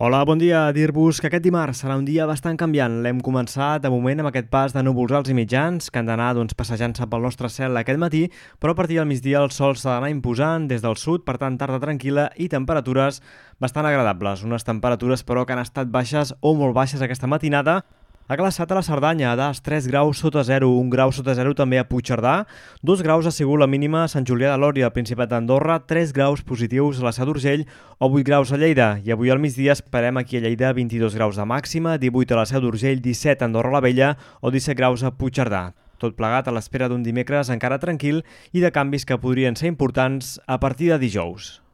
Hola, bon dia. Dir-vos que aquest dimarts serà un dia bastant canviant. L'hem començat de moment amb aquest pas de núvols alts i mitjans que han d'anar doncs, passejant-se pel nostre cel aquest matí, però a partir del migdia el sol s'ha d'anar imposant des del sud, per tant tarda tranquil·la i temperatures bastant agradables. Unes temperatures però que han estat baixes o molt baixes aquesta matinada, ha glaçat a la Cerdanya, a Das, 3 graus sota 0, 1 grau sota 0 també a Puigcerdà, 2 graus ha sigut la mínima a Sant Julià de Lòria, al Principat d'Andorra, 3 graus positius a la Seu d'Urgell o 8 graus a Lleida. I avui al migdia esperem aquí a Lleida 22 graus de màxima, 18 a la Seu d'Urgell, 17 a Andorra la Vella o 17 graus a Puigcerdà. Tot plegat a l'espera d'un dimecres encara tranquil i de canvis que podrien ser importants a partir de dijous.